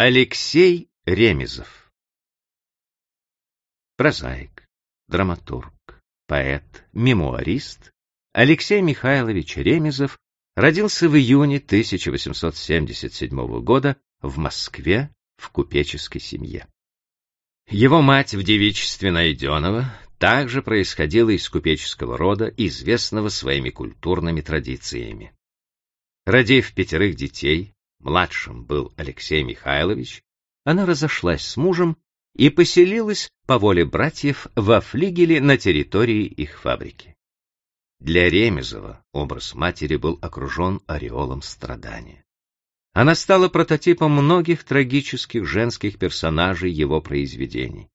Алексей Ремезов Прозаик, драматург, поэт, мемуарист Алексей Михайлович Ремезов родился в июне 1877 года в Москве в купеческой семье. Его мать в девичестве Найденова также происходила из купеческого рода, известного своими культурными традициями. Родив пятерых детей, младшим был Алексей Михайлович, она разошлась с мужем и поселилась по воле братьев во флигеле на территории их фабрики. Для Ремезова образ матери был окружен ореолом страдания. Она стала прототипом многих трагических женских персонажей его произведений.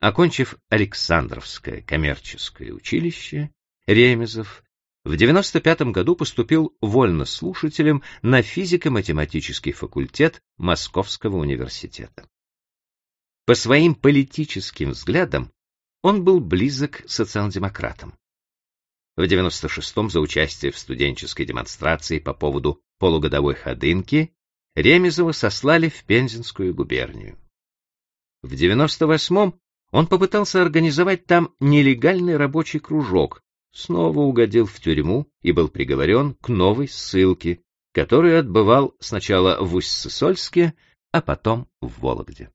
Окончив Александровское коммерческое училище, Ремезов в 95 году поступил вольнослушателем на физико-математический факультет Московского университета. По своим политическим взглядам он был близок социал-демократам. В 96-м за участие в студенческой демонстрации по поводу полугодовой ходынки Ремезова сослали в Пензенскую губернию. В 98-м он попытался организовать там нелегальный рабочий кружок, снова угодил в тюрьму и был приговорен к новой ссылке, которую отбывал сначала в Усть-Сысольске, а потом в Вологде.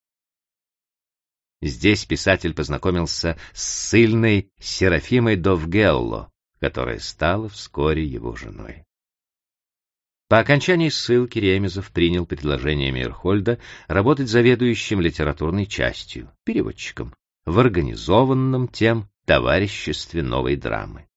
Здесь писатель познакомился с сильной Серафимой Довгелло, которая стала вскоре его женой. По окончании ссылки Ремезов принял предложение Мирхольда работать заведующим литературной частью, переводчиком, в организованном тем товариществе новой драмы.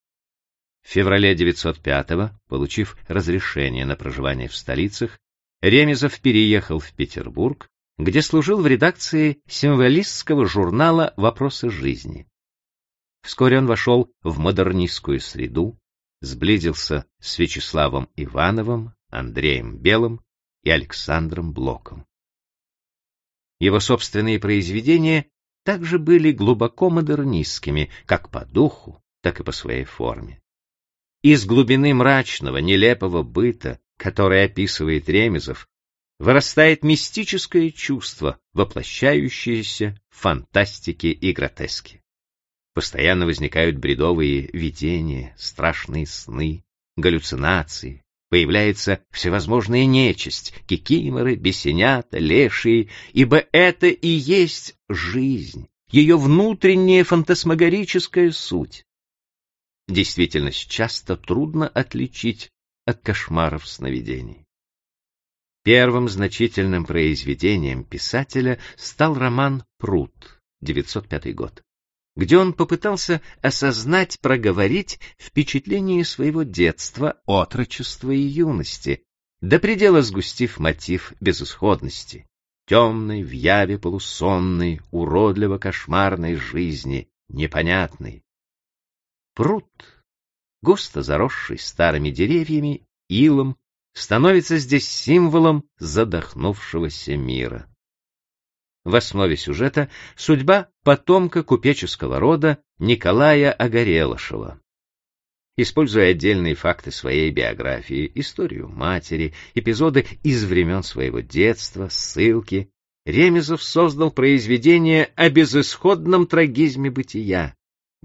В феврале 905-го, получив разрешение на проживание в столицах, Ремезов переехал в Петербург, где служил в редакции символистского журнала «Вопросы жизни». Вскоре он вошел в модернистскую среду, сблизился с Вячеславом Ивановым, Андреем Белым и Александром Блоком. Его собственные произведения также были глубоко модернистскими, как по духу, так и по своей форме. Из глубины мрачного, нелепого быта, который описывает Ремезов, вырастает мистическое чувство, воплощающееся в фантастике и гротеске. Постоянно возникают бредовые видения, страшные сны, галлюцинации, появляется всевозможная нечисть, кикиморы, бесенята, лешие, ибо это и есть жизнь, ее внутренняя фантасмагорическая суть. Действительность часто трудно отличить от кошмаров сновидений. Первым значительным произведением писателя стал роман «Пруд» 905 год, где он попытался осознать, проговорить впечатление своего детства, отрочества и юности, до предела сгустив мотив безысходности, темной, в яве полусонной, уродливо-кошмарной жизни, непонятной, Пруд, густо заросший старыми деревьями, илом, становится здесь символом задохнувшегося мира. В основе сюжета судьба потомка купеческого рода Николая Огорелышева. Используя отдельные факты своей биографии, историю матери, эпизоды из времен своего детства, ссылки, Ремезов создал произведение о безысходном трагизме бытия,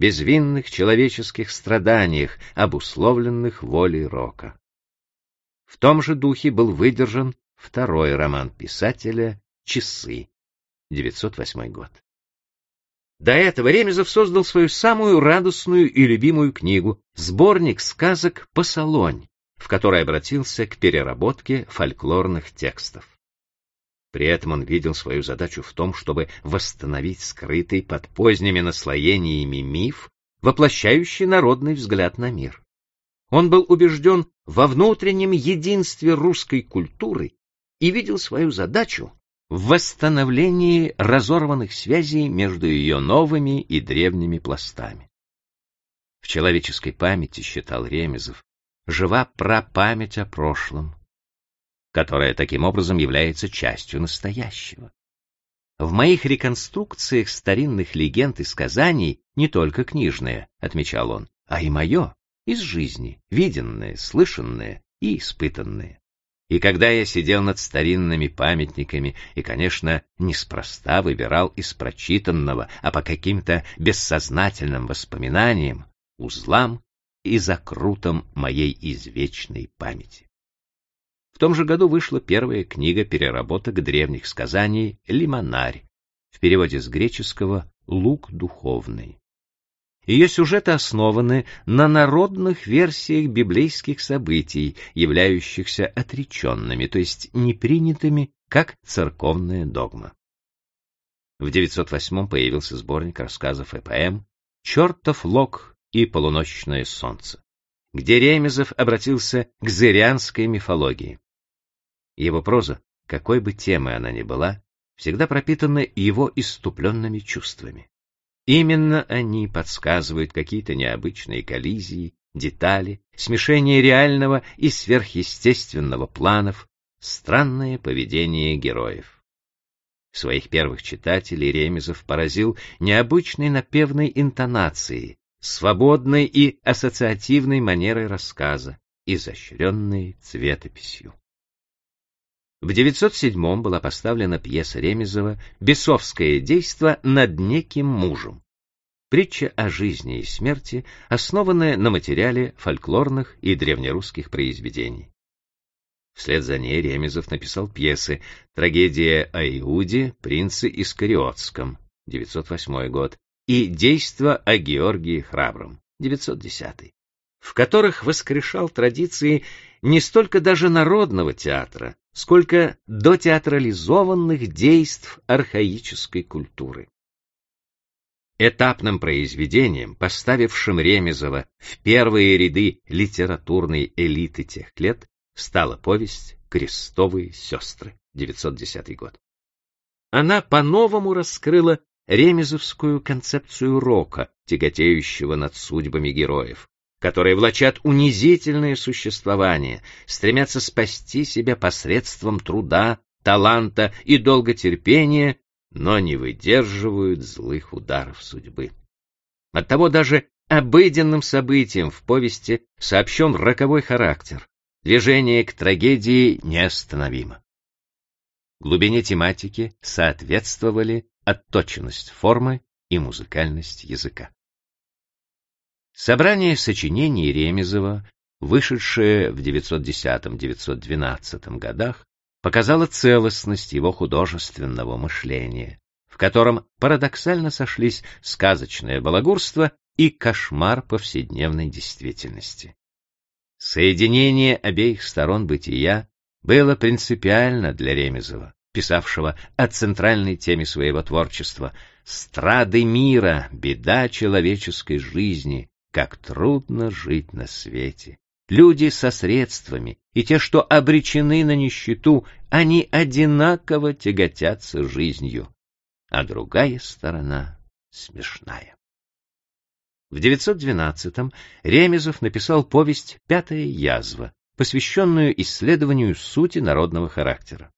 безвинных человеческих страданиях, обусловленных волей Рока. В том же духе был выдержан второй роман писателя «Часы», 908 год. До этого Ремезов создал свою самую радостную и любимую книгу «Сборник сказок «Посолонь», в которой обратился к переработке фольклорных текстов. При этом он видел свою задачу в том, чтобы восстановить скрытый под поздними наслоениями миф, воплощающий народный взгляд на мир. Он был убежден во внутреннем единстве русской культуры и видел свою задачу в восстановлении разорванных связей между ее новыми и древними пластами. В человеческой памяти, считал Ремезов, жива прапамять о прошлом, которая таким образом является частью настоящего. В моих реконструкциях старинных легенд и сказаний не только книжные, отмечал он, а и мое, из жизни, виденное, слышанное и испытанное. И когда я сидел над старинными памятниками и, конечно, неспроста выбирал из прочитанного, а по каким-то бессознательным воспоминаниям, узлам и закрутам моей извечной памяти. Том же году вышла первая книга переработок древних сказаний «Лимонарь», в переводе с греческого «лук духовный». Ее сюжеты основаны на народных версиях библейских событий, являющихся отреченными, то есть непринятыми как церковная догма. В 908 появился сборник рассказов поэм «Чертов лог и полуночное солнце», где Ремезов обратился к зырянской мифологии. Его проза, какой бы темой она ни была, всегда пропитана его иступленными чувствами. Именно они подсказывают какие-то необычные коллизии, детали, смешение реального и сверхъестественного планов, странное поведение героев. Своих первых читателей Ремезов поразил необычной напевной интонацией, свободной и ассоциативной манерой рассказа, изощренной цветописью. В 907 была поставлена пьеса Ремезова «Бесовское действо над неким мужем». Притча о жизни и смерти, основанная на материале фольклорных и древнерусских произведений. Вслед за ней Ремезов написал пьесы «Трагедия о Иуде, принце Искариотском» 908 год и «Действо о Георгии Храбром» 910 в которых воскрешал традиции не столько даже народного театра, сколько дотеатрализованных действ архаической культуры. Этапным произведением, поставившим Ремезова в первые ряды литературной элиты тех лет, стала повесть «Крестовые сестры» 910 год. Она по-новому раскрыла ремезовскую концепцию рока, тяготеющего над судьбами героев, которые влачат унизительное существование, стремятся спасти себя посредством труда, таланта и долготерпения, но не выдерживают злых ударов судьбы. Оттого даже обыденным событиям в повести сообщен роковой характер, движение к трагедии неостановимо. Глубине тематики соответствовали отточенность формы и музыкальность языка. Собрание сочинений Ремезова, вышедшее в 910-912 годах, показало целостность его художественного мышления, в котором парадоксально сошлись сказочное балагурство и кошмар повседневной действительности. Соединение обеих сторон бытия было принципиально для Ремезова, писавшего о центральной теме своего творчества «Страды мира, беда человеческой жизни», как трудно жить на свете. Люди со средствами и те, что обречены на нищету, они одинаково тяготятся жизнью, а другая сторона смешная. В 912-м Ремезов написал повесть «Пятая язва», посвященную исследованию сути народного характера.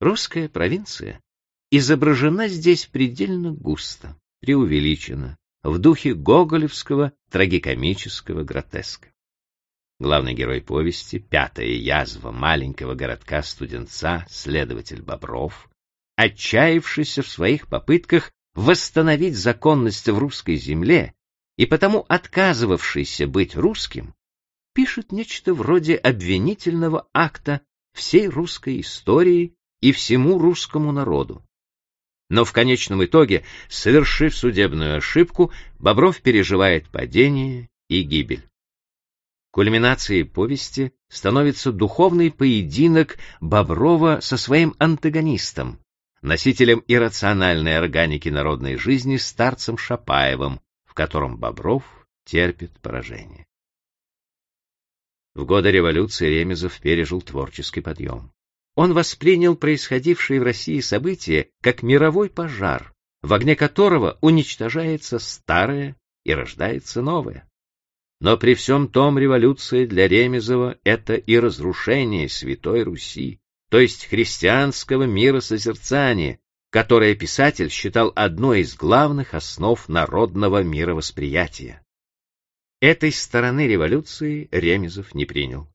Русская провинция изображена здесь предельно густо, преувеличена, в духе гоголевского трагикомического гротеска. Главный герой повести, пятая язва маленького городка студенца, следователь Бобров, отчаявшийся в своих попытках восстановить законность в русской земле и потому отказывавшийся быть русским, пишет нечто вроде обвинительного акта всей русской истории и всему русскому народу, но в конечном итоге, совершив судебную ошибку, Бобров переживает падение и гибель. Кульминацией повести становится духовный поединок Боброва со своим антагонистом, носителем иррациональной органики народной жизни старцем Шапаевым, в котором Бобров терпит поражение. В годы революции Ремезов пережил творческий подъем. Он воспринял происходившие в России события как мировой пожар, в огне которого уничтожается старое и рождается новое. Но при всем том революция для Ремезова — это и разрушение Святой Руси, то есть христианского миросозерцания, которое писатель считал одной из главных основ народного мировосприятия. Этой стороны революции Ремезов не принял.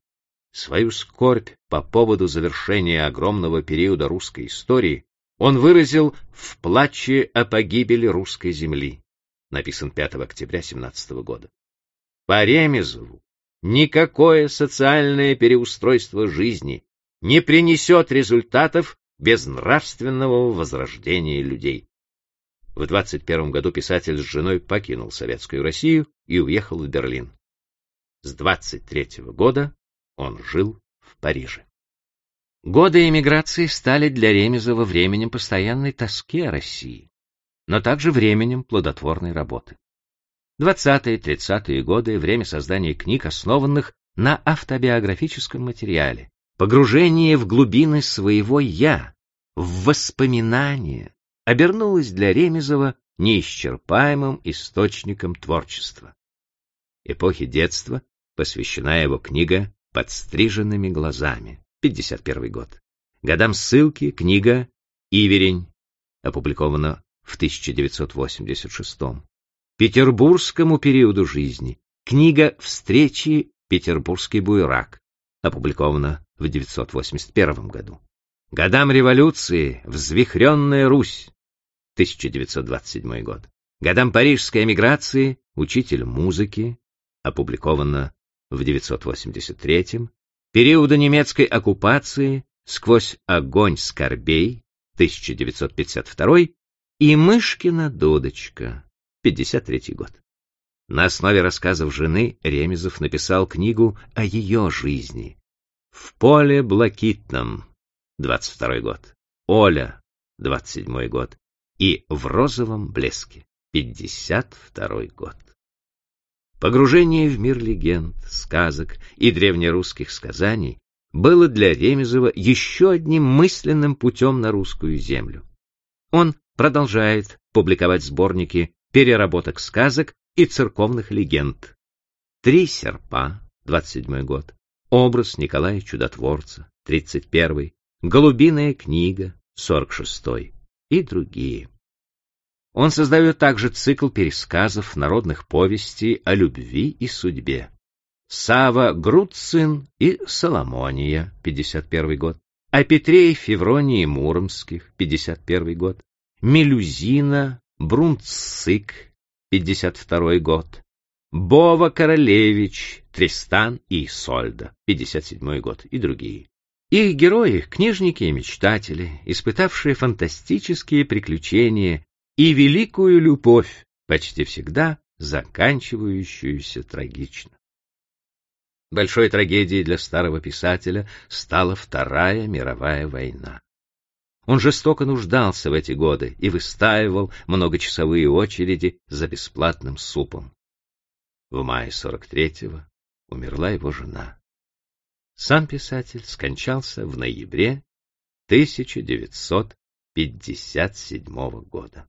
Свою скорбь по поводу завершения огромного периода русской истории он выразил в плаче о погибели русской земли, написан 5 октября 17 года. По Ремезову никакое социальное переустройство жизни не принесет результатов без нравственного возрождения людей. В 21 году писатель с женой покинул Советскую Россию и уехал в Берлин. С 23 года он жил в Париже. Годы эмиграции стали для Ремезова временем постоянной тоски о России, но также временем плодотворной работы. 20-30-е годы — время создания книг, основанных на автобиографическом материале, погружение в глубины своего «я», в воспоминания, обернулось для Ремезова неисчерпаемым источником творчества. Эпохе детства посвящена его книга «Подстриженными глазами», 51 год. Годам ссылки книга «Иверень», опубликована в 1986 Петербургскому периоду жизни книга «Встречи Петербургский буерак», опубликована в 1981 году. Годам революции «Взвихренная Русь», 1927 год. Годам парижской эмиграции «Учитель музыки», опубликована в 1983 периода немецкой оккупации «Сквозь огонь скорбей» 1952 и «Мышкина дудочка» 53 год. На основе рассказов жены Ремезов написал книгу о ее жизни. «В поле блакитном» 22 год, «Оля» 27 год и «В розовом блеске» 52 год. Погружение в мир легенд, сказок и древнерусских сказаний было для Ремезова еще одним мысленным путем на русскую землю. Он продолжает публиковать сборники переработок сказок и церковных легенд. «Три серпа», 27 год, «Образ Николая Чудотворца», 31 «Голубиная книга», 46 и другие. Он создает также цикл пересказов народных повестей о любви и судьбе. Сава Груцин и Соломония, 51 год. О Петре и Февронии Муромских, 51 год. Мелюзина, Брунцик, 52 год. Бова Королевич, Тристан и Сольда, 57 год и другие. Их герои — книжники и мечтатели, испытавшие фантастические приключения и великую любовь, почти всегда заканчивающуюся трагично. Большой трагедией для старого писателя стала Вторая мировая война. Он жестоко нуждался в эти годы и выстаивал многочасовые очереди за бесплатным супом. В мае 43-го умерла его жена. Сам писатель скончался в ноябре 1957 года.